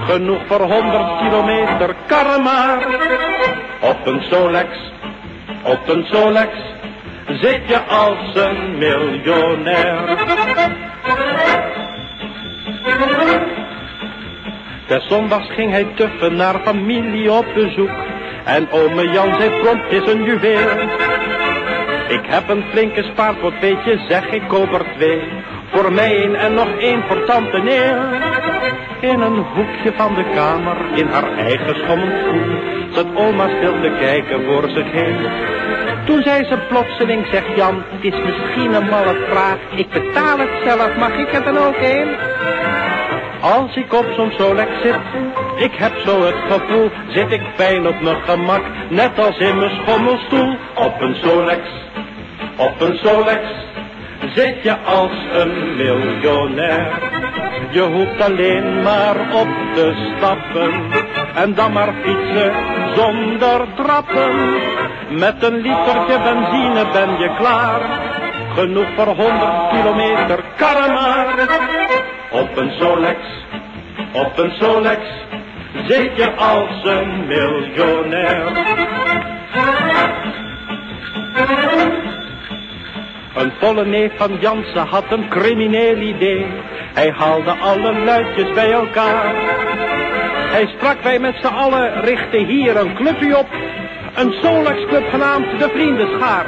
Genoeg voor 100 kilometer, karren maar. Op een Solex, op een Solex, zit je als een miljonair. Des zondags ging hij tuffen naar familie op bezoek. En ome Jan zei prompt is een juweel. Ik heb een flinke spaarpot, weet je, zeg ik koop er twee. Voor mij en nog één voor tante neer. In een hoekje van de kamer, in haar eigen schommelschoen, zat oma stil te kijken voor zich heen. Toen zei ze plotseling, zegt Jan, het is misschien een malle vraag, ik betaal het zelf, mag ik er dan ook een? Als ik op zo'n Solex zit, ik heb zo het gevoel, zit ik fijn op mijn gemak, net als in mijn schommelstoel. Op een Solex, op een Solex, zit je als een miljonair. Je hoeft alleen maar op te stappen, en dan maar fietsen zonder trappen. Met een litertje benzine ben je klaar, genoeg voor 100 kilometer, karren maar. Op een Solex, op een Solex, zit je als een miljonair. Volle neef van Jansen had een crimineel idee. Hij haalde alle luidjes bij elkaar. Hij sprak wij met z'n allen, richtte hier een clubje op. Een Solex club genaamd de Vriendenschaar.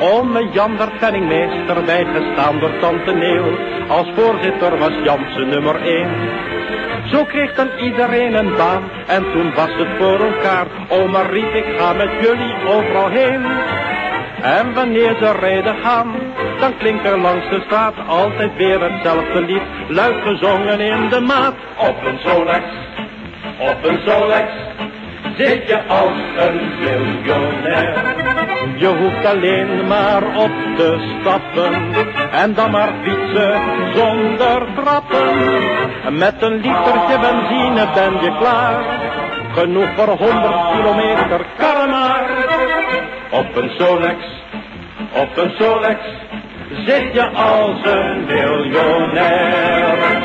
Ome Jan werd penningmeester bijgestaan door tante Neel. Als voorzitter was Jansen nummer 1. Zo kreeg dan iedereen een baan en toen was het voor elkaar. Oma riep ik ga met jullie overal heen. En wanneer ze rijden gaan, dan klinkt er langs de straat altijd weer hetzelfde lied. Luid gezongen in de maat. Op een Solex, op een Solex, zit je als een miljonair. Je hoeft alleen maar op te stappen en dan maar fietsen zonder trappen. Met een litertje benzine ben je klaar, genoeg voor 100 kilometer, karren maar. Op een Solex, op een Solex, zit je als een miljonair.